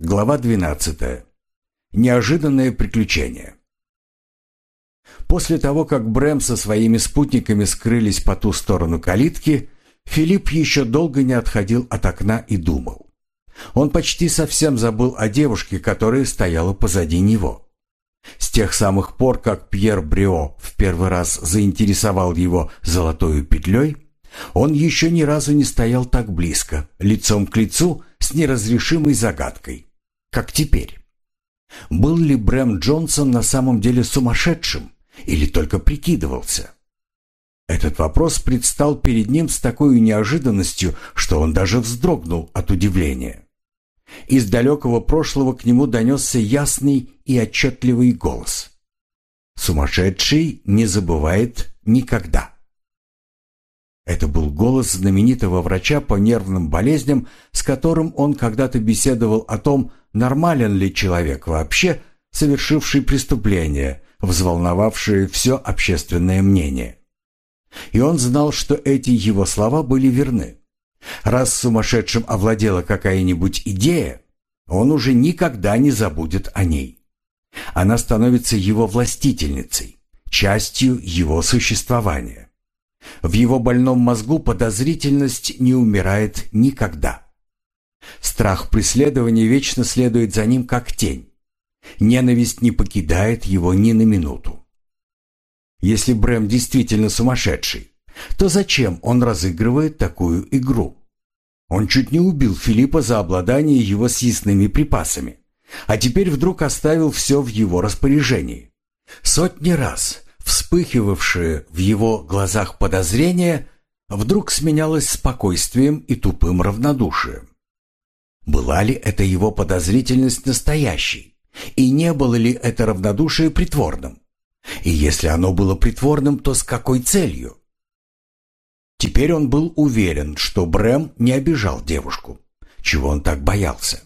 Глава 12. Неожиданное приключение. После того, как Брэм со своими спутниками скрылись по ту сторону калитки, Филипп еще долго не отходил от окна и думал. Он почти совсем забыл о девушке, которая стояла позади него. С тех самых пор, как Пьер Брио в первый раз заинтересовал его золотой петлей, он еще ни разу не стоял так близко, лицом к лицу с неразрешимой загадкой как теперь. Был ли Брэм Джонсон на самом деле сумасшедшим или только прикидывался? Этот вопрос предстал перед ним с такой неожиданностью, что он даже вздрогнул от удивления. Из далекого прошлого к нему донесся ясный и отчетливый голос. «Сумасшедший не забывает никогда». Это был голос знаменитого врача по нервным болезням, с которым он когда-то беседовал о том, нормален ли человек вообще, совершивший преступление, взволновавшее все общественное мнение. И он знал, что эти его слова были верны. Раз сумасшедшим овладела какая-нибудь идея, он уже никогда не забудет о ней. Она становится его властительницей, частью его существования. В его больном мозгу подозрительность не умирает никогда. Страх преследования вечно следует за ним как тень. Ненависть не покидает его ни на минуту. Если Брэм действительно сумасшедший, то зачем он разыгрывает такую игру? Он чуть не убил Филиппа за обладание его съестными припасами, а теперь вдруг оставил все в его распоряжении. Сотни раз вспыхивавшее в его глазах подозрение вдруг сменялось спокойствием и тупым равнодушием. Была ли это его подозрительность настоящей? И не было ли это равнодушие притворным? И если оно было притворным, то с какой целью? Теперь он был уверен, что Брэм не обижал девушку. Чего он так боялся?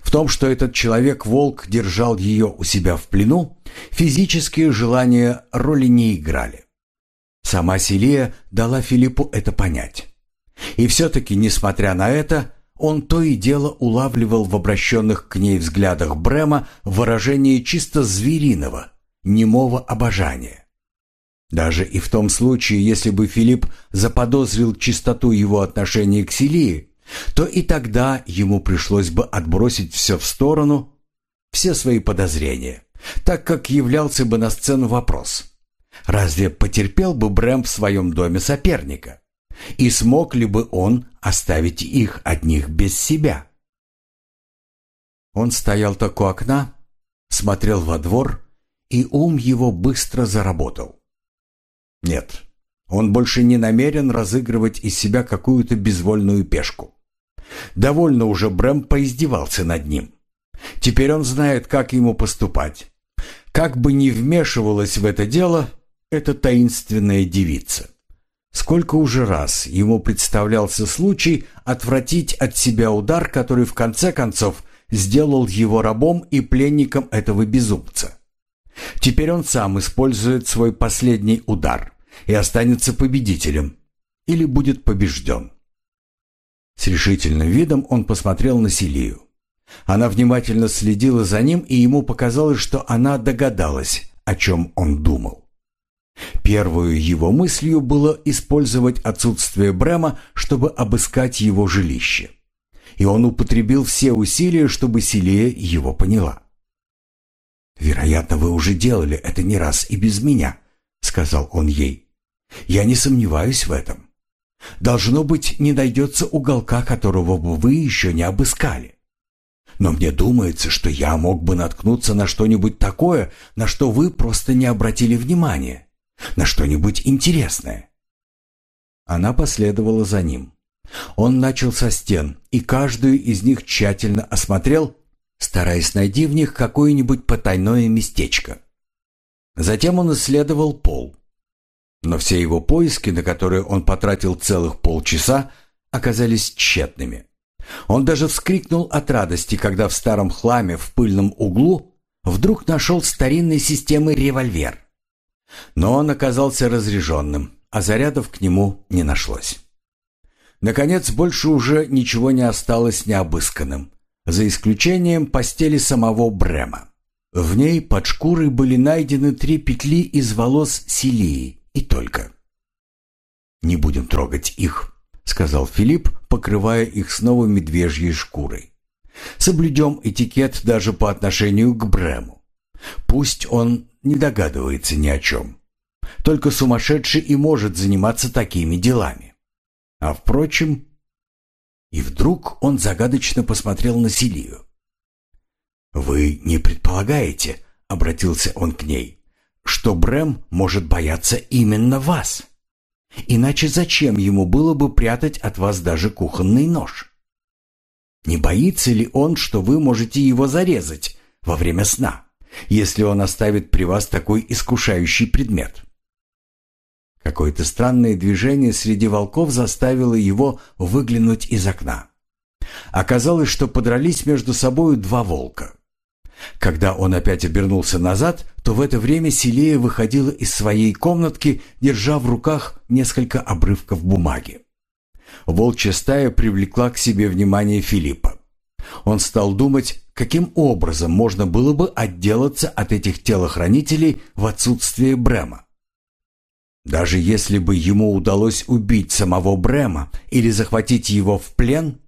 В том, что этот человек-волк держал ее у себя в плену, физические желания роли не играли. Сама Селия дала Филиппу это понять. И все-таки, несмотря на это, он то и дело улавливал в обращенных к ней взглядах Брема выражение чисто звериного, немого обожания. Даже и в том случае, если бы Филипп заподозрил чистоту его отношения к Селии, то и тогда ему пришлось бы отбросить все в сторону, все свои подозрения, так как являлся бы на сцену вопрос. Разве потерпел бы Брэм в своем доме соперника? И смог ли бы он оставить их одних без себя? Он стоял так у окна, смотрел во двор, и ум его быстро заработал. Нет, он больше не намерен разыгрывать из себя какую-то безвольную пешку. Довольно уже Брэм поиздевался над ним. Теперь он знает, как ему поступать. Как бы ни вмешивалась в это дело эта таинственная девица. Сколько уже раз ему представлялся случай отвратить от себя удар, который в конце концов сделал его рабом и пленником этого безумца. Теперь он сам использует свой последний удар и останется победителем или будет побежден. С решительным видом он посмотрел на Селию. Она внимательно следила за ним, и ему показалось, что она догадалась, о чем он думал. Первую его мыслью было использовать отсутствие Брема, чтобы обыскать его жилище. И он употребил все усилия, чтобы Селия его поняла. «Вероятно, вы уже делали это не раз и без меня», — сказал он ей. «Я не сомневаюсь в этом. Должно быть, не найдется уголка, которого бы вы еще не обыскали. Но мне думается, что я мог бы наткнуться на что-нибудь такое, на что вы просто не обратили внимания на что-нибудь интересное. Она последовала за ним. Он начал со стен, и каждую из них тщательно осмотрел, стараясь найти в них какое-нибудь потайное местечко. Затем он исследовал пол. Но все его поиски, на которые он потратил целых полчаса, оказались тщетными. Он даже вскрикнул от радости, когда в старом хламе в пыльном углу вдруг нашел старинной системы револьвер. Но он оказался разряженным, а зарядов к нему не нашлось. Наконец, больше уже ничего не осталось необысканным. за исключением постели самого Брема. В ней под шкурой были найдены три петли из волос Селии и только. «Не будем трогать их», — сказал Филипп, покрывая их снова медвежьей шкурой. «Соблюдем этикет даже по отношению к Брему. Пусть он не догадывается ни о чем. Только сумасшедший и может заниматься такими делами. А впрочем...» И вдруг он загадочно посмотрел на Селию. «Вы не предполагаете, — обратился он к ней, — что Брэм может бояться именно вас? Иначе зачем ему было бы прятать от вас даже кухонный нож? Не боится ли он, что вы можете его зарезать во время сна, если он оставит при вас такой искушающий предмет?» Какое-то странное движение среди волков заставило его выглянуть из окна. Оказалось, что подрались между собою два волка. Когда он опять обернулся назад, то в это время Селея выходила из своей комнатки, держа в руках несколько обрывков бумаги. Волчья стая привлекла к себе внимание Филиппа. Он стал думать, каким образом можно было бы отделаться от этих телохранителей в отсутствие Брема. Даже если бы ему удалось убить самого Брема или захватить его в плен,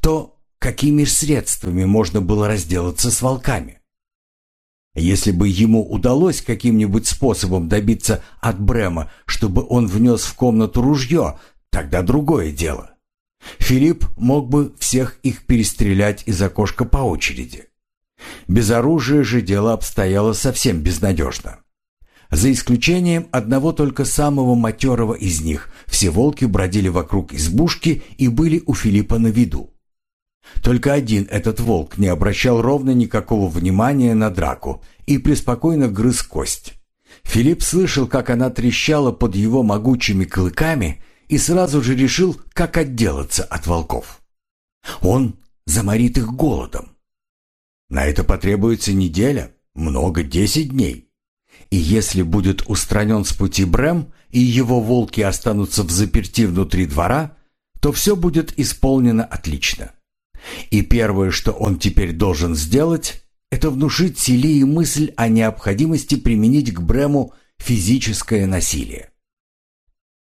то какими средствами можно было разделаться с волками? Если бы ему удалось каким-нибудь способом добиться от Брема, чтобы он внес в комнату ружье, тогда другое дело. Филипп мог бы всех их перестрелять из окошка по очереди. Без оружия же дело обстояло совсем безнадежно. За исключением одного только самого матерого из них, все волки бродили вокруг избушки и были у Филиппа на виду. Только один этот волк не обращал ровно никакого внимания на драку и преспокойно грыз кость. Филипп слышал, как она трещала под его могучими клыками и сразу же решил, как отделаться от волков. Он заморит их голодом. На это потребуется неделя, много десять дней. И если будет устранен с пути Брэм, и его волки останутся в заперти внутри двора, то все будет исполнено отлично. И первое, что он теперь должен сделать, это внушить Селии мысль о необходимости применить к Брему физическое насилие.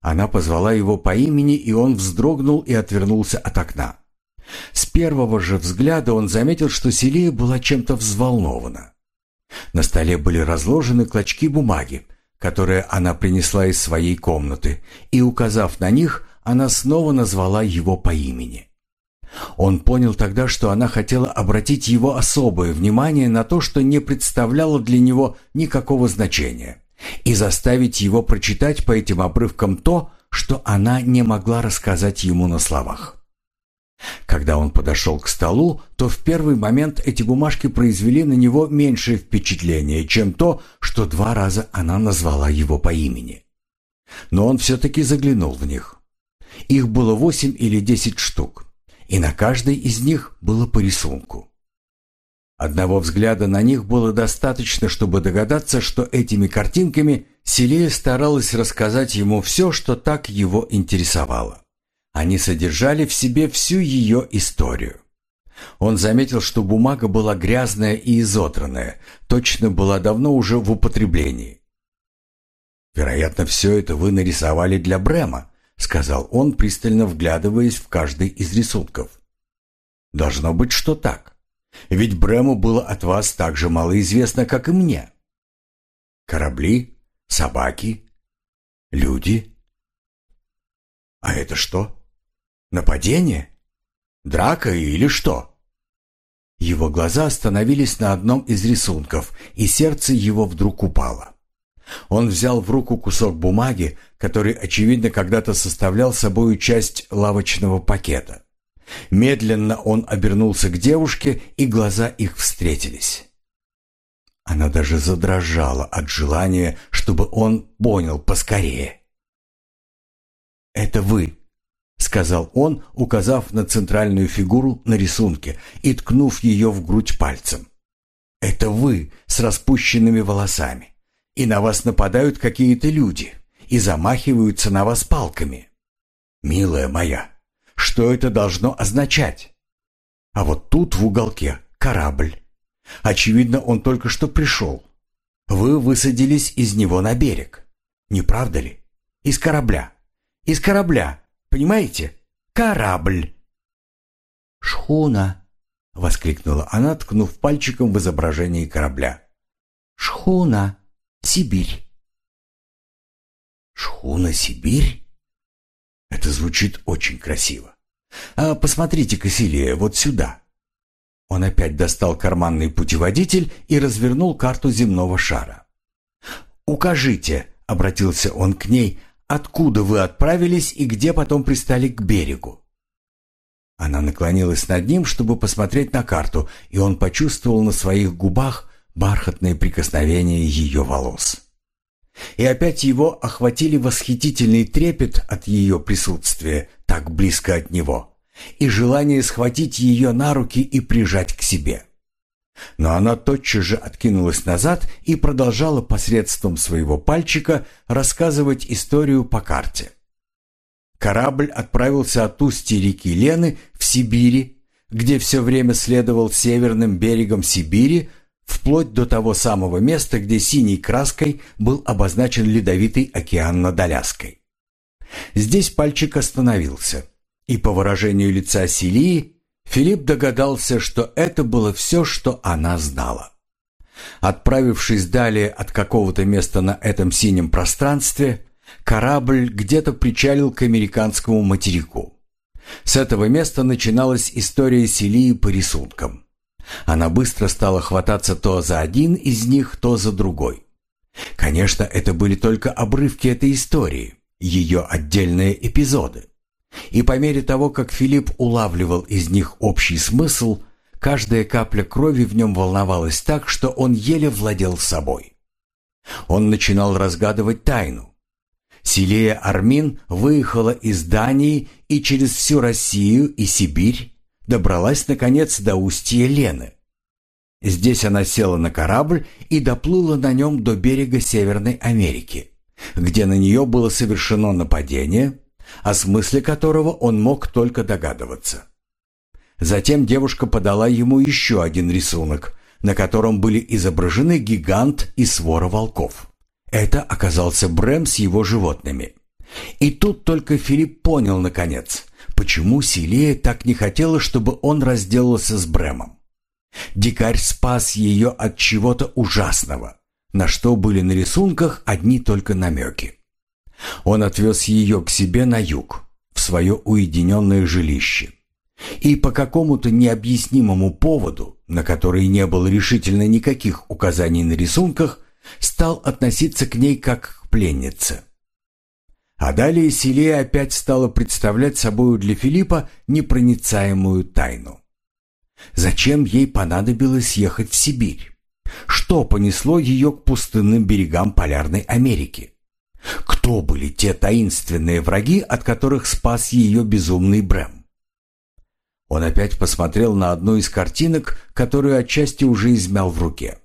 Она позвала его по имени, и он вздрогнул и отвернулся от окна. С первого же взгляда он заметил, что Селия была чем-то взволнована. На столе были разложены клочки бумаги, которые она принесла из своей комнаты, и, указав на них, она снова назвала его по имени. Он понял тогда, что она хотела обратить его особое внимание на то, что не представляло для него никакого значения, и заставить его прочитать по этим обрывкам то, что она не могла рассказать ему на словах. Когда он подошел к столу, то в первый момент эти бумажки произвели на него меньшее впечатление, чем то, что два раза она назвала его по имени. Но он все-таки заглянул в них. Их было восемь или десять штук и на каждой из них было по рисунку. Одного взгляда на них было достаточно, чтобы догадаться, что этими картинками Селия старалась рассказать ему все, что так его интересовало. Они содержали в себе всю ее историю. Он заметил, что бумага была грязная и изодранная, точно была давно уже в употреблении. «Вероятно, все это вы нарисовали для Брема», сказал он, пристально вглядываясь в каждый из рисунков. Должно быть, что так. Ведь Брему было от вас так же мало известно, как и мне. Корабли, собаки, люди. А это что? Нападение? Драка или что? Его глаза остановились на одном из рисунков, и сердце его вдруг упало. Он взял в руку кусок бумаги, который, очевидно, когда-то составлял собою часть лавочного пакета. Медленно он обернулся к девушке, и глаза их встретились. Она даже задрожала от желания, чтобы он понял поскорее. «Это вы», — сказал он, указав на центральную фигуру на рисунке и ткнув ее в грудь пальцем. «Это вы с распущенными волосами и на вас нападают какие-то люди и замахиваются на вас палками. Милая моя, что это должно означать? А вот тут в уголке корабль. Очевидно, он только что пришел. Вы высадились из него на берег. Не правда ли? Из корабля. Из корабля. Понимаете? Корабль. «Шхуна!» — воскликнула она, ткнув пальчиком в изображение корабля. «Шхуна! Сибирь!» «Шхуна Сибирь?» Это звучит очень красиво. А посмотрите-ка, вот сюда. Он опять достал карманный путеводитель и развернул карту земного шара. «Укажите», — обратился он к ней, — «откуда вы отправились и где потом пристали к берегу?» Она наклонилась над ним, чтобы посмотреть на карту, и он почувствовал на своих губах бархатное прикосновение ее волос. И опять его охватили восхитительный трепет от ее присутствия так близко от него и желание схватить ее на руки и прижать к себе. Но она тотчас же откинулась назад и продолжала посредством своего пальчика рассказывать историю по карте. Корабль отправился от устья реки Лены в Сибири, где все время следовал северным берегом Сибири, вплоть до того самого места, где синей краской был обозначен ледовитый океан над Аляской. Здесь пальчик остановился, и по выражению лица Селии Филипп догадался, что это было все, что она знала. Отправившись далее от какого-то места на этом синем пространстве, корабль где-то причалил к американскому материку. С этого места начиналась история Селии по рисункам. Она быстро стала хвататься то за один из них, то за другой. Конечно, это были только обрывки этой истории, ее отдельные эпизоды. И по мере того, как Филипп улавливал из них общий смысл, каждая капля крови в нем волновалась так, что он еле владел собой. Он начинал разгадывать тайну. Силия Армин выехала из Дании и через всю Россию и Сибирь добралась, наконец, до устья Лены. Здесь она села на корабль и доплыла на нем до берега Северной Америки, где на нее было совершено нападение, о смысле которого он мог только догадываться. Затем девушка подала ему еще один рисунок, на котором были изображены гигант и свора волков. Это оказался Брэм с его животными. И тут только Филипп понял, наконец, почему Силия так не хотела, чтобы он разделался с Брэмом. Дикарь спас ее от чего-то ужасного, на что были на рисунках одни только намеки. Он отвез ее к себе на юг, в свое уединенное жилище. И по какому-то необъяснимому поводу, на который не было решительно никаких указаний на рисунках, стал относиться к ней как к пленнице. А далее Селия опять стала представлять собою для Филиппа непроницаемую тайну. Зачем ей понадобилось ехать в Сибирь? Что понесло ее к пустынным берегам Полярной Америки? Кто были те таинственные враги, от которых спас ее безумный Брэм? Он опять посмотрел на одну из картинок, которую отчасти уже измял в руке.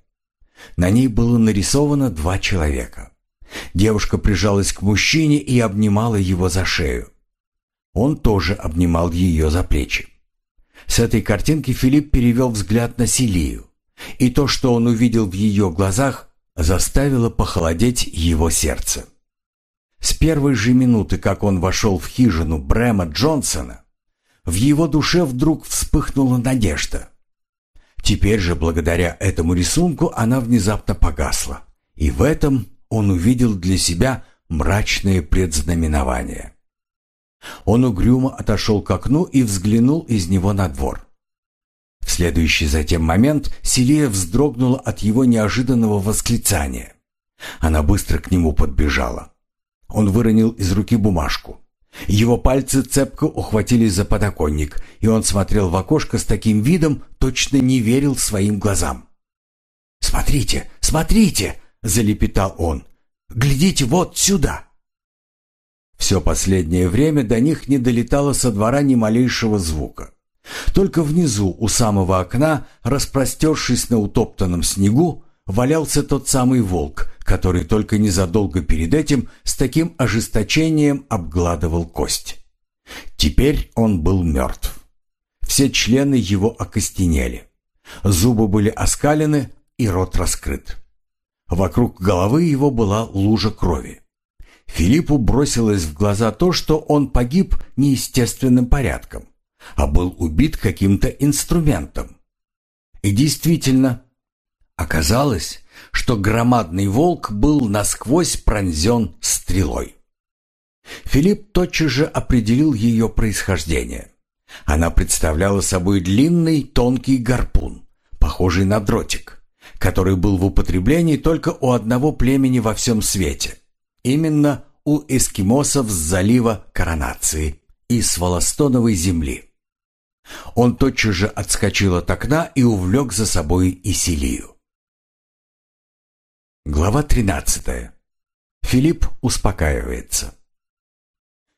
На ней было нарисовано два человека. Девушка прижалась к мужчине и обнимала его за шею. Он тоже обнимал ее за плечи. С этой картинки Филипп перевел взгляд на Селию, и то, что он увидел в ее глазах, заставило похолодеть его сердце. С первой же минуты, как он вошел в хижину Брэма Джонсона, в его душе вдруг вспыхнула надежда. Теперь же, благодаря этому рисунку, она внезапно погасла. И в этом он увидел для себя мрачное предзнаменование. Он угрюмо отошел к окну и взглянул из него на двор. В следующий затем момент Селия вздрогнула от его неожиданного восклицания. Она быстро к нему подбежала. Он выронил из руки бумажку. Его пальцы цепко ухватились за подоконник, и он смотрел в окошко с таким видом, точно не верил своим глазам. «Смотрите, смотрите!» — залепетал он. «Глядите вот сюда!» Все последнее время до них не долетало со двора ни малейшего звука. Только внизу, у самого окна, распростершись на утоптанном снегу, валялся тот самый волк, который только незадолго перед этим с таким ожесточением обгладывал кость. Теперь он был мертв. все члены его окостенели. Зубы были оскалены и рот раскрыт. Вокруг головы его была лужа крови. Филиппу бросилось в глаза то, что он погиб неестественным порядком, а был убит каким-то инструментом. И действительно, оказалось, что громадный волк был насквозь пронзен стрелой. Филипп тотчас же определил ее происхождение. Она представляла собой длинный тонкий гарпун, похожий на дротик, который был в употреблении только у одного племени во всем свете. Именно у эскимосов с залива Коронации и с Волостоновой земли. Он тотчас же отскочил от окна и увлек за собой Исилию. Глава 13. Филипп успокаивается.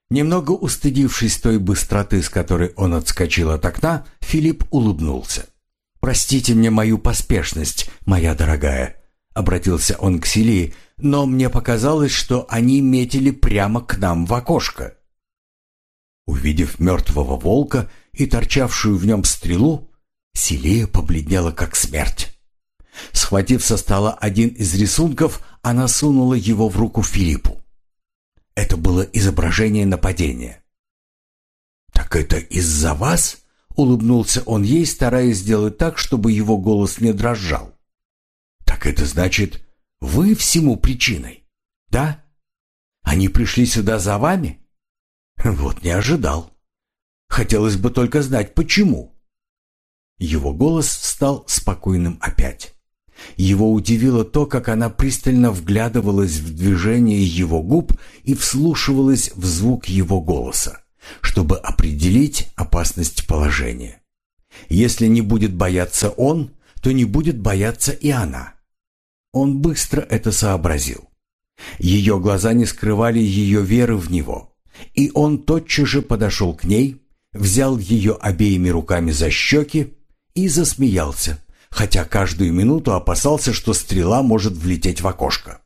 Немного устыдившись той быстроты, с которой он отскочил от окна, Филипп улыбнулся. «Простите мне мою поспешность, моя дорогая», — обратился он к Селии, «но мне показалось, что они метили прямо к нам в окошко». Увидев мертвого волка и торчавшую в нем стрелу, Селия побледнела как смерть. Схватив со стола один из рисунков, она сунула его в руку Филиппу. Это было изображение нападения. «Так это из-за вас?» — улыбнулся он ей, стараясь сделать так, чтобы его голос не дрожал. «Так это значит, вы всему причиной, да? Они пришли сюда за вами?» «Вот не ожидал. Хотелось бы только знать, почему». Его голос стал спокойным опять. Его удивило то, как она пристально вглядывалась в движение его губ и вслушивалась в звук его голоса, чтобы определить опасность положения. Если не будет бояться он, то не будет бояться и она. Он быстро это сообразил. Ее глаза не скрывали ее веры в него, и он тотчас же подошел к ней, взял ее обеими руками за щеки и засмеялся хотя каждую минуту опасался, что стрела может влететь в окошко.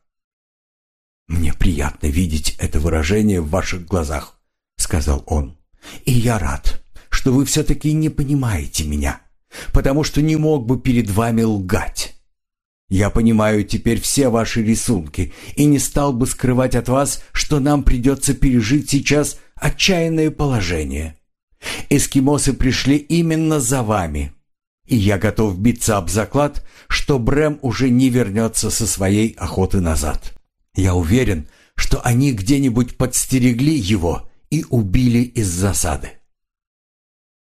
«Мне приятно видеть это выражение в ваших глазах», — сказал он. «И я рад, что вы все-таки не понимаете меня, потому что не мог бы перед вами лгать. Я понимаю теперь все ваши рисунки и не стал бы скрывать от вас, что нам придется пережить сейчас отчаянное положение. Эскимосы пришли именно за вами, и я готов биться об заклад, что Брэм уже не вернется со своей охоты назад. Я уверен, что они где-нибудь подстерегли его и убили из засады.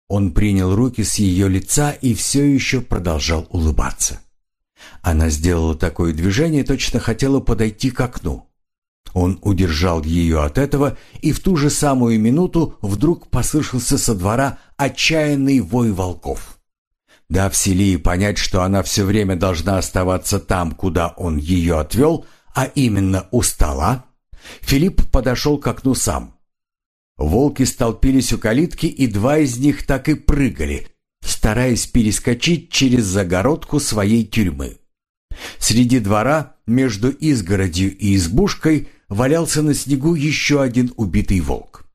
Он принял руки с ее лица и все еще продолжал улыбаться. Она сделала такое движение, точно хотела подойти к окну. Он удержал ее от этого, и в ту же самую минуту вдруг послышался со двора отчаянный вой волков. Дав Селии понять, что она все время должна оставаться там, куда он ее отвел, а именно у стола, Филипп подошел к окну сам. Волки столпились у калитки, и два из них так и прыгали, стараясь перескочить через загородку своей тюрьмы. Среди двора, между изгородью и избушкой, валялся на снегу еще один убитый волк.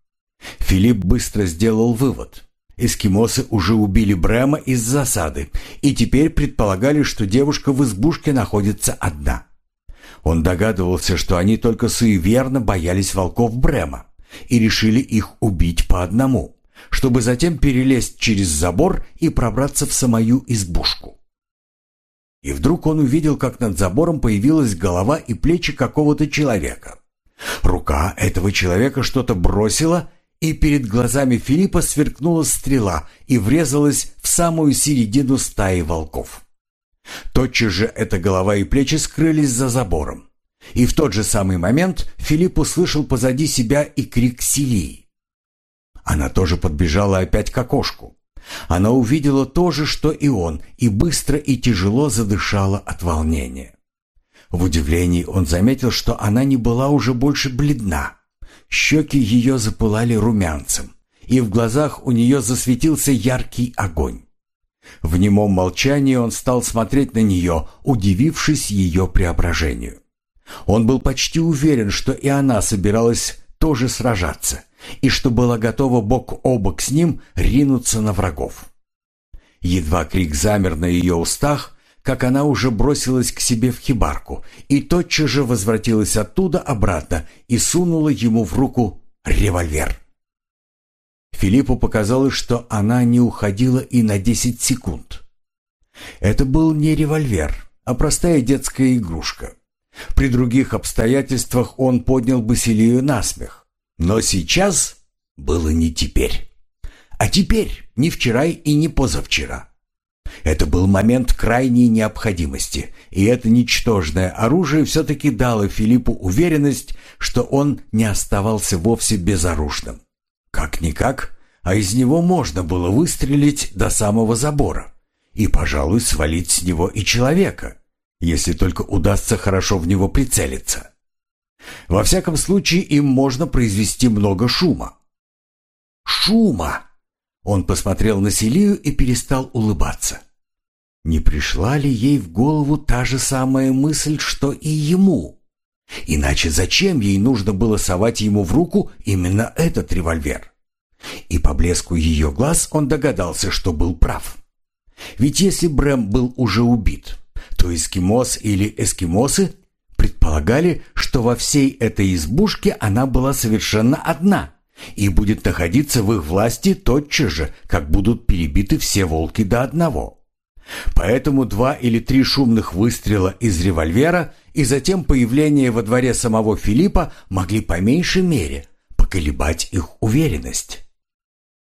Филипп быстро сделал вывод. Эскимосы уже убили Брема из засады и теперь предполагали, что девушка в избушке находится одна. Он догадывался, что они только суеверно боялись волков Брема и решили их убить по одному, чтобы затем перелезть через забор и пробраться в самую избушку. И вдруг он увидел, как над забором появилась голова и плечи какого-то человека. Рука этого человека что-то бросила и перед глазами Филиппа сверкнула стрела и врезалась в самую середину стаи волков. Тотчас же эта голова и плечи скрылись за забором. И в тот же самый момент Филипп услышал позади себя и крик Силии. Она тоже подбежала опять к окошку. Она увидела то же, что и он, и быстро и тяжело задышала от волнения. В удивлении он заметил, что она не была уже больше бледна. Щеки ее запылали румянцем, и в глазах у нее засветился яркий огонь. В немом молчании он стал смотреть на нее, удивившись ее преображению. Он был почти уверен, что и она собиралась тоже сражаться, и что была готова бок о бок с ним ринуться на врагов. Едва крик замер на ее устах, как она уже бросилась к себе в хибарку и тотчас же возвратилась оттуда обратно и сунула ему в руку револьвер. Филиппу показалось, что она не уходила и на десять секунд. Это был не револьвер, а простая детская игрушка. При других обстоятельствах он поднял бы Селию на смех. Но сейчас было не теперь. А теперь не вчера и не позавчера. Это был момент крайней необходимости, и это ничтожное оружие все-таки дало Филиппу уверенность, что он не оставался вовсе безоружным. Как-никак, а из него можно было выстрелить до самого забора и, пожалуй, свалить с него и человека, если только удастся хорошо в него прицелиться. Во всяком случае, им можно произвести много шума. Шума! Он посмотрел на Селию и перестал улыбаться. Не пришла ли ей в голову та же самая мысль, что и ему? Иначе зачем ей нужно было совать ему в руку именно этот револьвер? И по блеску ее глаз он догадался, что был прав. Ведь если Брэм был уже убит, то эскимос или эскимосы предполагали, что во всей этой избушке она была совершенно одна и будет находиться в их власти тотчас же, как будут перебиты все волки до одного. Поэтому два или три шумных выстрела из револьвера и затем появление во дворе самого Филиппа могли по меньшей мере поколебать их уверенность.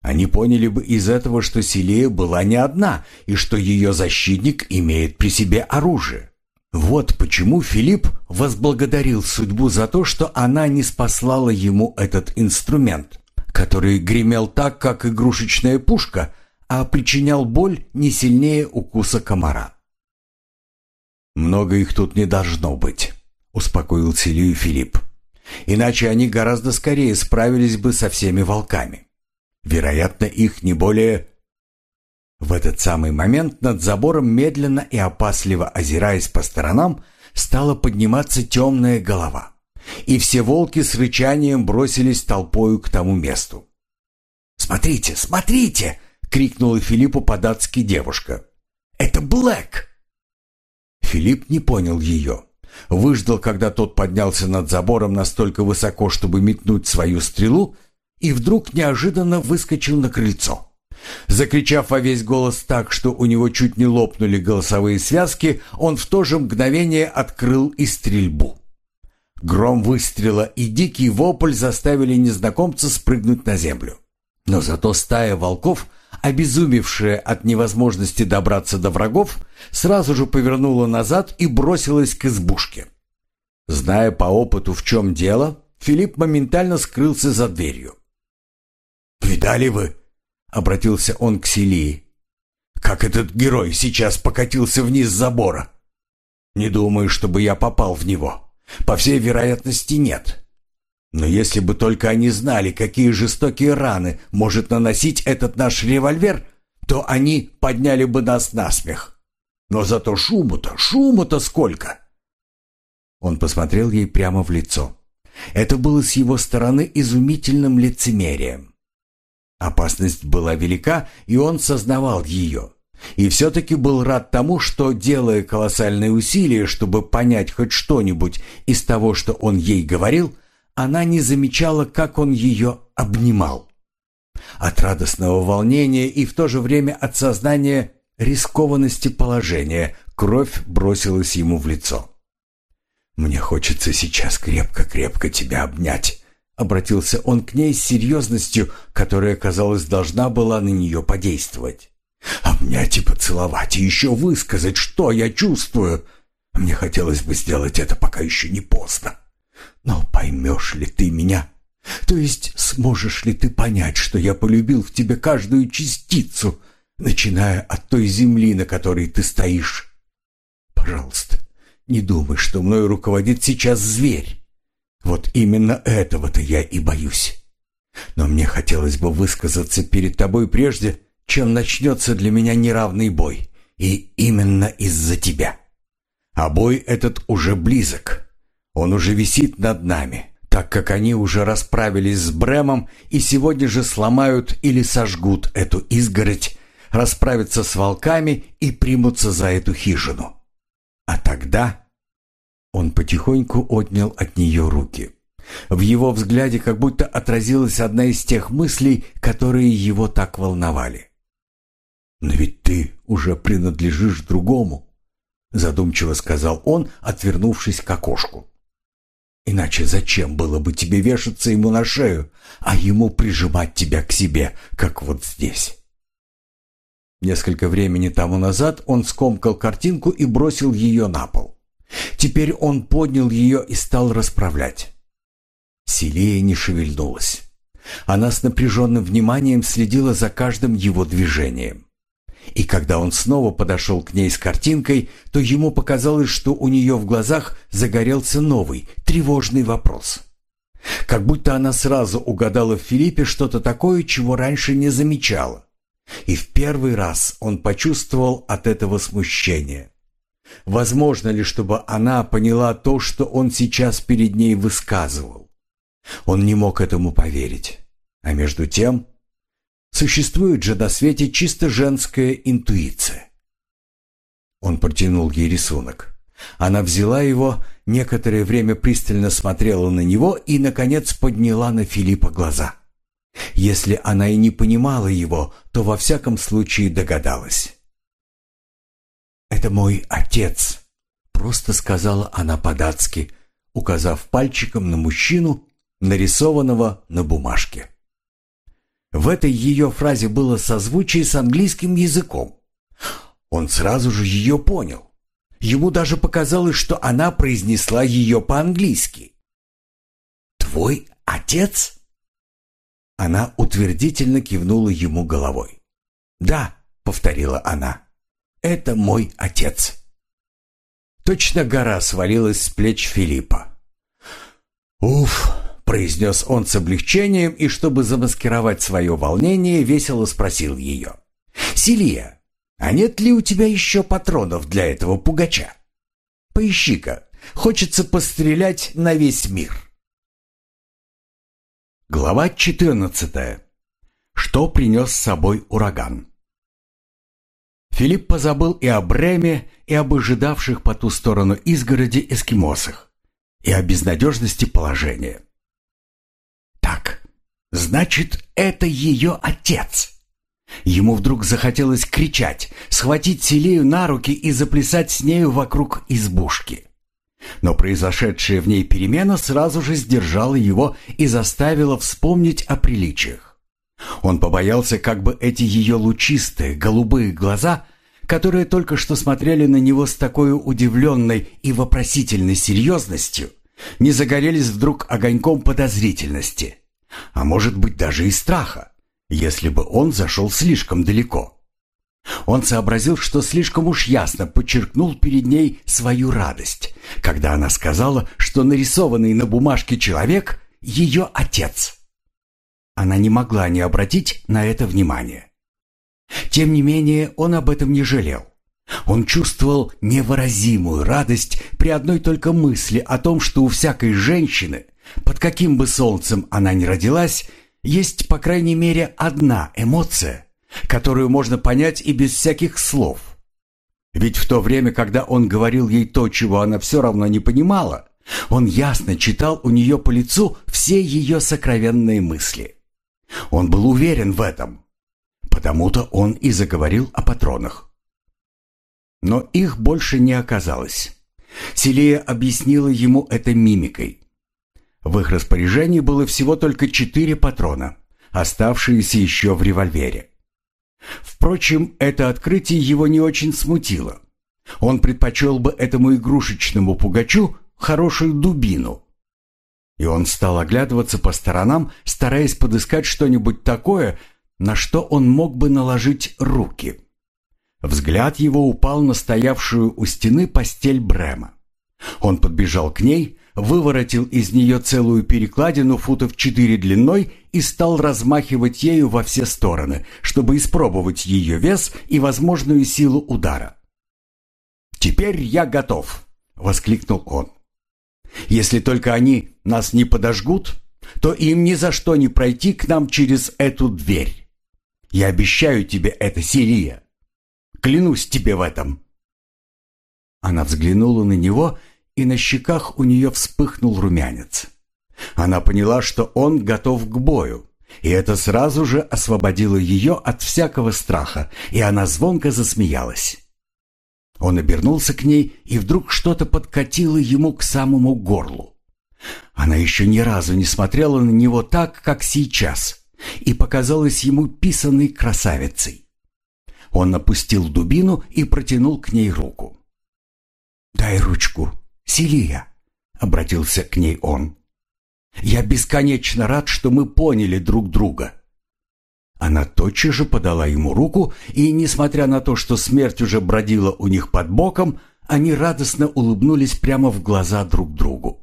Они поняли бы из этого, что Селия была не одна и что ее защитник имеет при себе оружие. Вот почему Филипп возблагодарил судьбу за то, что она не спаслала ему этот инструмент, который гремел так, как игрушечная пушка, а причинял боль не сильнее укуса комара. «Много их тут не должно быть», — успокоил Селию Филипп. «Иначе они гораздо скорее справились бы со всеми волками». Вероятно, их не более... В этот самый момент над забором, медленно и опасливо озираясь по сторонам, стала подниматься темная голова. И все волки с рычанием бросились толпою к тому месту. «Смотрите, смотрите!» — крикнула Филиппу по-датски девушка. «Это Блэк!» Филипп не понял ее. Выждал, когда тот поднялся над забором настолько высоко, чтобы метнуть свою стрелу, и вдруг неожиданно выскочил на крыльцо. Закричав во весь голос так, что у него чуть не лопнули голосовые связки, он в то же мгновение открыл и стрельбу. Гром выстрела и дикий вопль заставили незнакомца спрыгнуть на землю. Но зато стая волков, обезумевшая от невозможности добраться до врагов, сразу же повернула назад и бросилась к избушке. Зная по опыту, в чем дело, Филипп моментально скрылся за дверью. «Видали вы?» — обратился он к Селии. «Как этот герой сейчас покатился вниз забора?» «Не думаю, чтобы я попал в него. По всей вероятности, нет. Но если бы только они знали, какие жестокие раны может наносить этот наш револьвер, то они подняли бы нас на смех. Но зато шуму-то, шуму-то сколько!» Он посмотрел ей прямо в лицо. Это было с его стороны изумительным лицемерием. Опасность была велика, и он сознавал ее. И все-таки был рад тому, что, делая колоссальные усилия, чтобы понять хоть что-нибудь из того, что он ей говорил, она не замечала, как он ее обнимал. От радостного волнения и в то же время от сознания рискованности положения кровь бросилась ему в лицо. «Мне хочется сейчас крепко-крепко тебя обнять», Обратился он к ней с серьезностью, которая, казалось, должна была на нее подействовать. «Обнять и поцеловать, и еще высказать, что я чувствую. Мне хотелось бы сделать это, пока еще не поздно. Но поймешь ли ты меня? То есть сможешь ли ты понять, что я полюбил в тебе каждую частицу, начиная от той земли, на которой ты стоишь? Пожалуйста, не думай, что мной руководит сейчас зверь. Вот именно этого-то я и боюсь. Но мне хотелось бы высказаться перед тобой прежде, чем начнется для меня неравный бой. И именно из-за тебя. А бой этот уже близок. Он уже висит над нами, так как они уже расправились с Бремом и сегодня же сломают или сожгут эту изгородь, расправятся с волками и примутся за эту хижину. А тогда он потихоньку отнял от нее руки. В его взгляде как будто отразилась одна из тех мыслей, которые его так волновали. «Но ведь ты уже принадлежишь другому», — задумчиво сказал он, отвернувшись к окошку. «Иначе зачем было бы тебе вешаться ему на шею, а ему прижимать тебя к себе, как вот здесь?» Несколько времени тому назад он скомкал картинку и бросил ее на пол. Теперь он поднял ее и стал расправлять. Селия не шевельнулась. Она с напряженным вниманием следила за каждым его движением. И когда он снова подошел к ней с картинкой, то ему показалось, что у нее в глазах загорелся новый, тревожный вопрос. Как будто она сразу угадала в Филиппе что-то такое, чего раньше не замечала. И в первый раз он почувствовал от этого смущение. Возможно ли, чтобы она поняла то, что он сейчас перед ней высказывал? Он не мог этому поверить. А между тем, существует же на свете чисто женская интуиция. Он протянул ей рисунок. Она взяла его, некоторое время пристально смотрела на него и, наконец, подняла на Филиппа глаза. Если она и не понимала его, то во всяком случае догадалась. «Это мой отец», — просто сказала она по-датски, указав пальчиком на мужчину, нарисованного на бумажке. В этой ее фразе было созвучие с английским языком. Он сразу же ее понял. Ему даже показалось, что она произнесла ее по-английски. «Твой отец?» Она утвердительно кивнула ему головой. «Да», — повторила она, это мой отец». Точно гора свалилась с плеч Филиппа. «Уф!» — произнес он с облегчением и, чтобы замаскировать свое волнение, весело спросил ее. «Силия, а нет ли у тебя еще патронов для этого пугача? Поищи-ка, хочется пострелять на весь мир». Глава четырнадцатая. Что принес с собой ураган? Филипп позабыл и о Бреме, и об ожидавших по ту сторону изгороди эскимосах, и о безнадежности положения. «Так, значит, это ее отец!» Ему вдруг захотелось кричать, схватить Селею на руки и заплясать с нею вокруг избушки. Но произошедшая в ней перемена сразу же сдержала его и заставила вспомнить о приличиях. Он побоялся, как бы эти ее лучистые, голубые глаза, которые только что смотрели на него с такой удивленной и вопросительной серьезностью, не загорелись вдруг огоньком подозрительности, а может быть даже и страха, если бы он зашел слишком далеко. Он сообразил, что слишком уж ясно подчеркнул перед ней свою радость, когда она сказала, что нарисованный на бумажке человек — ее отец. Она не могла не обратить на это внимание. Тем не менее, он об этом не жалел. Он чувствовал невыразимую радость при одной только мысли о том, что у всякой женщины, под каким бы солнцем она ни родилась, есть, по крайней мере, одна эмоция, которую можно понять и без всяких слов. Ведь в то время, когда он говорил ей то, чего она все равно не понимала, он ясно читал у нее по лицу все ее сокровенные мысли. Он был уверен в этом. Потому-то он и заговорил о патронах. Но их больше не оказалось. Селия объяснила ему это мимикой. В их распоряжении было всего только четыре патрона, оставшиеся еще в револьвере. Впрочем, это открытие его не очень смутило. Он предпочел бы этому игрушечному пугачу хорошую дубину, и он стал оглядываться по сторонам, стараясь подыскать что-нибудь такое, на что он мог бы наложить руки. Взгляд его упал на стоявшую у стены постель Брема. Он подбежал к ней, выворотил из нее целую перекладину футов четыре длиной и стал размахивать ею во все стороны, чтобы испробовать ее вес и возможную силу удара. «Теперь я готов!» — воскликнул он. Если только они нас не подожгут, то им ни за что не пройти к нам через эту дверь. Я обещаю тебе это, Сирия. Клянусь тебе в этом. Она взглянула на него, и на щеках у нее вспыхнул румянец. Она поняла, что он готов к бою, и это сразу же освободило ее от всякого страха, и она звонко засмеялась. Он обернулся к ней, и вдруг что-то подкатило ему к самому горлу. Она еще ни разу не смотрела на него так, как сейчас, и показалась ему писаной красавицей. Он опустил дубину и протянул к ней руку. «Дай ручку, Силия», — обратился к ней он. «Я бесконечно рад, что мы поняли друг друга». Она тотчас же подала ему руку, и, несмотря на то, что смерть уже бродила у них под боком, они радостно улыбнулись прямо в глаза друг другу.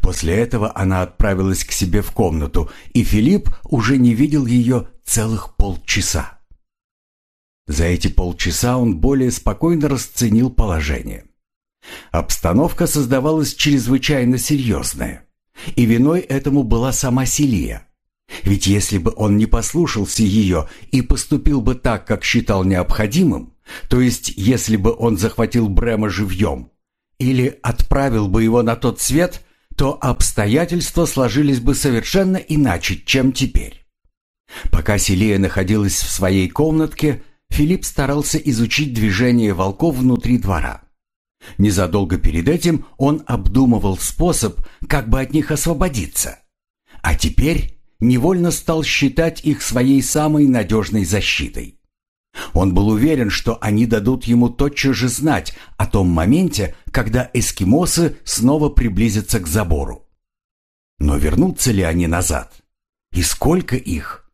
После этого она отправилась к себе в комнату, и Филипп уже не видел ее целых полчаса. За эти полчаса он более спокойно расценил положение. Обстановка создавалась чрезвычайно серьезная, и виной этому была сама Селия. Ведь если бы он не послушался ее и поступил бы так, как считал необходимым, то есть если бы он захватил Брема живьем или отправил бы его на тот свет, то обстоятельства сложились бы совершенно иначе, чем теперь. Пока Селия находилась в своей комнатке, Филипп старался изучить движение волков внутри двора. Незадолго перед этим он обдумывал способ, как бы от них освободиться. А теперь невольно стал считать их своей самой надежной защитой. Он был уверен, что они дадут ему тотчас же знать о том моменте, когда эскимосы снова приблизятся к забору. Но вернутся ли они назад? И сколько их?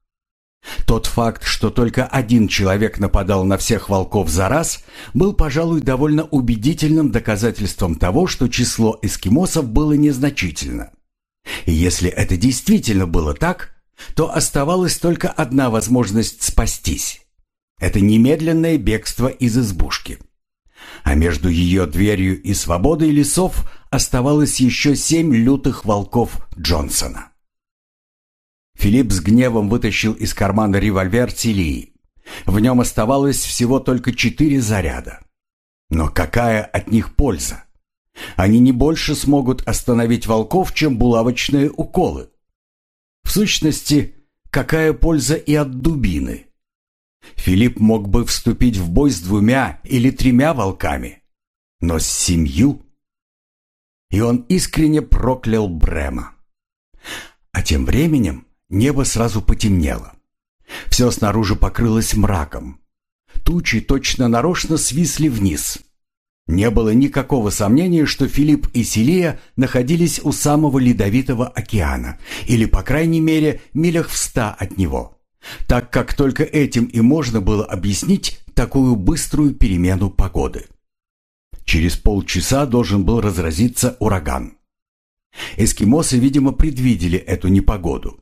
Тот факт, что только один человек нападал на всех волков за раз, был, пожалуй, довольно убедительным доказательством того, что число эскимосов было незначительно. И если это действительно было так, то оставалась только одна возможность спастись. Это немедленное бегство из избушки. А между ее дверью и свободой лесов оставалось еще семь лютых волков Джонсона. Филипп с гневом вытащил из кармана револьвер Тилии. В нем оставалось всего только четыре заряда. Но какая от них польза? Они не больше смогут остановить волков, чем булавочные уколы. В сущности, какая польза и от дубины? Филипп мог бы вступить в бой с двумя или тремя волками, но с семью? И он искренне проклял Брема. А тем временем Небо сразу потемнело. Все снаружи покрылось мраком. Тучи точно нарочно свисли вниз. Не было никакого сомнения, что Филипп и Селия находились у самого ледовитого океана, или, по крайней мере, милях в ста от него, так как только этим и можно было объяснить такую быструю перемену погоды. Через полчаса должен был разразиться ураган. Эскимосы, видимо, предвидели эту непогоду.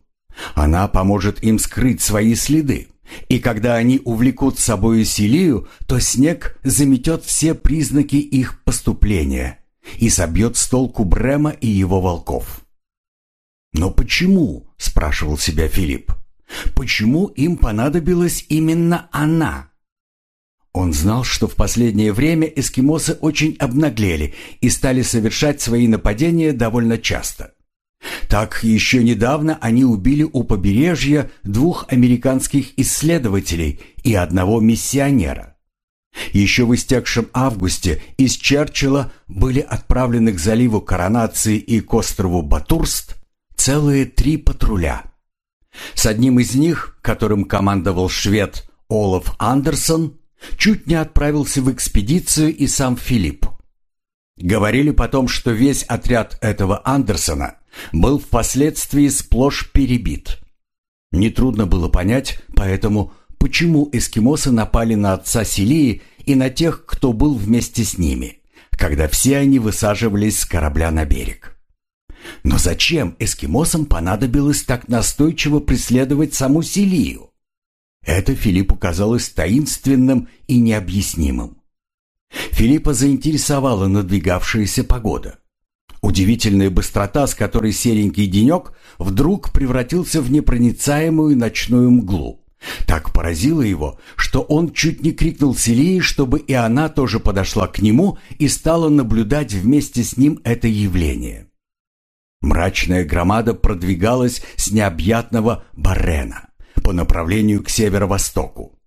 Она поможет им скрыть свои следы. И когда они увлекут с собой Селию, то снег заметет все признаки их поступления и собьет с толку Брема и его волков. «Но почему?» – спрашивал себя Филипп. «Почему им понадобилась именно она?» Он знал, что в последнее время эскимосы очень обнаглели и стали совершать свои нападения довольно часто. Так еще недавно они убили у побережья двух американских исследователей и одного миссионера. Еще в истекшем августе из Черчилла были отправлены к заливу Коронации и к острову Батурст целые три патруля. С одним из них, которым командовал швед Олаф Андерсон, чуть не отправился в экспедицию и сам Филипп. Говорили потом, что весь отряд этого Андерсона был впоследствии сплошь перебит. Нетрудно было понять, поэтому, почему эскимосы напали на отца Селии и на тех, кто был вместе с ними, когда все они высаживались с корабля на берег. Но зачем эскимосам понадобилось так настойчиво преследовать саму Селию? Это Филиппу казалось таинственным и необъяснимым. Филиппа заинтересовала надвигавшаяся погода. Удивительная быстрота, с которой серенький денек вдруг превратился в непроницаемую ночную мглу, Так поразило его, что он чуть не крикнул Селии, чтобы и она тоже подошла к нему и стала наблюдать вместе с ним это явление. Мрачная громада продвигалась с необъятного Баррена по направлению к северо-востоку.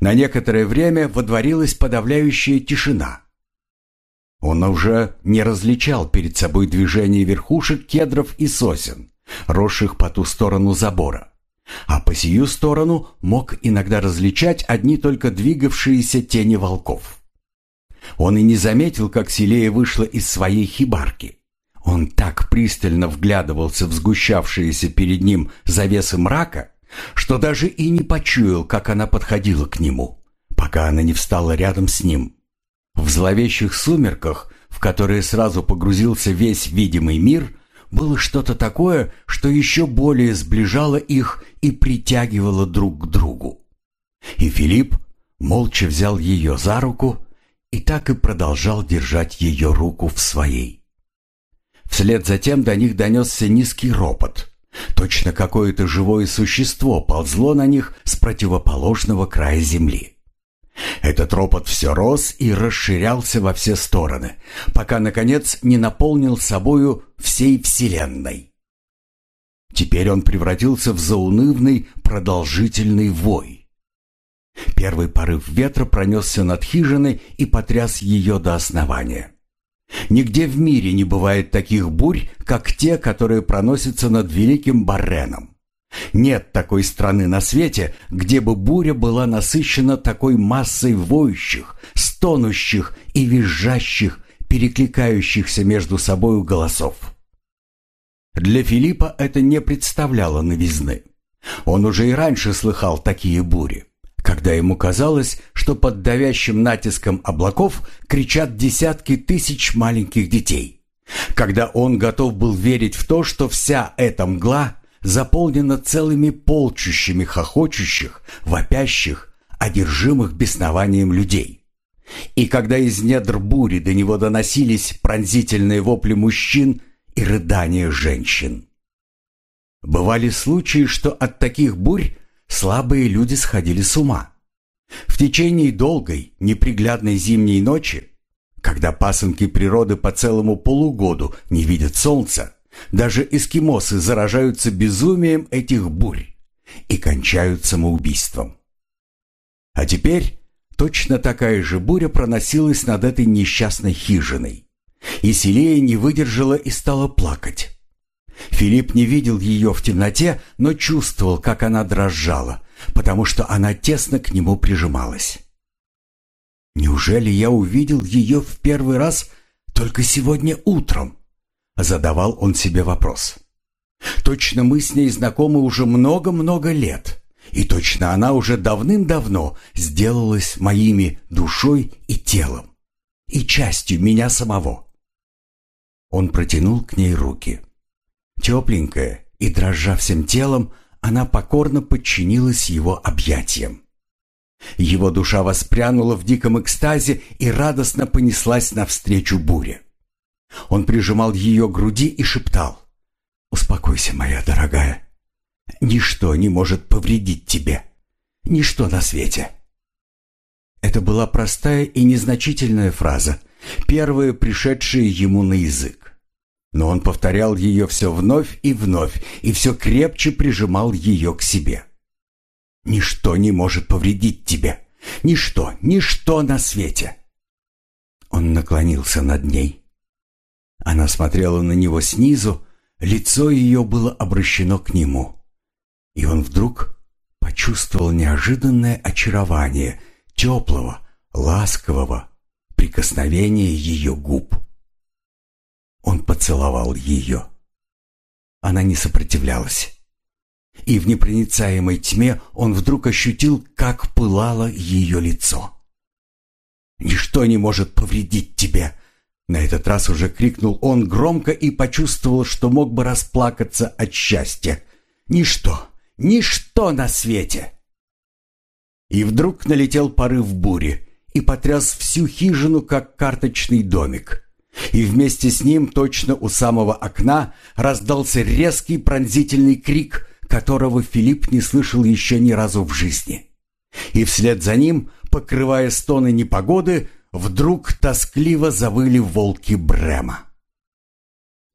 На некоторое время водворилась подавляющая тишина. Он уже не различал перед собой движение верхушек кедров и сосен, росших по ту сторону забора а по сию сторону мог иногда различать одни только двигавшиеся тени волков. Он и не заметил, как Селея вышла из своей хибарки. Он так пристально вглядывался в сгущавшиеся перед ним завесы мрака, что даже и не почуял, как она подходила к нему, пока она не встала рядом с ним. В зловещих сумерках, в которые сразу погрузился весь видимый мир, было что-то такое, что еще более сближало их и притягивало друг к другу. И Филипп молча взял ее за руку и так и продолжал держать ее руку в своей. Вслед за тем до них донесся низкий ропот. Точно какое-то живое существо ползло на них с противоположного края земли. Этот ропот все рос и расширялся во все стороны, пока, наконец, не наполнил собою всей Вселенной. Теперь он превратился в заунывный, продолжительный вой. Первый порыв ветра пронесся над хижиной и потряс ее до основания. Нигде в мире не бывает таких бурь, как те, которые проносятся над Великим Барреном. Нет такой страны на свете, где бы буря была насыщена такой массой воющих, стонущих и визжащих, перекликающихся между собою голосов. Для Филиппа это не представляло новизны. Он уже и раньше слыхал такие бури, когда ему казалось, что под давящим натиском облаков кричат десятки тысяч маленьких детей. Когда он готов был верить в то, что вся эта мгла заполнена целыми полчищами хохочущих, вопящих, одержимых беснованием людей. И когда из недр бури до него доносились пронзительные вопли мужчин и рыдания женщин. Бывали случаи, что от таких бурь слабые люди сходили с ума. В течение долгой, неприглядной зимней ночи, когда пасынки природы по целому полугоду не видят солнца, даже эскимосы заражаются безумием этих бурь и кончают самоубийством. А теперь точно такая же буря проносилась над этой несчастной хижиной. И Селея не выдержала и стала плакать. Филипп не видел ее в темноте, но чувствовал, как она дрожала, потому что она тесно к нему прижималась. «Неужели я увидел ее в первый раз только сегодня утром?» Задавал он себе вопрос. Точно мы с ней знакомы уже много-много лет, и точно она уже давным-давно сделалась моими душой и телом, и частью меня самого. Он протянул к ней руки. Тепленькая и дрожа всем телом, она покорно подчинилась его объятиям. Его душа воспрянула в диком экстазе и радостно понеслась навстречу буре. Он прижимал ее к груди и шептал. «Успокойся, моя дорогая. Ничто не может повредить тебе. Ничто на свете». Это была простая и незначительная фраза, первая пришедшая ему на язык. Но он повторял ее все вновь и вновь, и все крепче прижимал ее к себе. «Ничто не может повредить тебе. Ничто, ничто на свете». Он наклонился над ней она смотрела на него снизу, лицо ее было обращено к нему. И он вдруг почувствовал неожиданное очарование теплого, ласкового прикосновения ее губ. Он поцеловал ее. Она не сопротивлялась. И в непроницаемой тьме он вдруг ощутил, как пылало ее лицо. «Ничто не может повредить тебе», на этот раз уже крикнул он громко и почувствовал, что мог бы расплакаться от счастья. «Ничто, ничто на свете!» И вдруг налетел порыв бури и потряс всю хижину, как карточный домик. И вместе с ним, точно у самого окна, раздался резкий пронзительный крик, которого Филипп не слышал еще ни разу в жизни. И вслед за ним, покрывая стоны непогоды, вдруг тоскливо завыли волки Брема.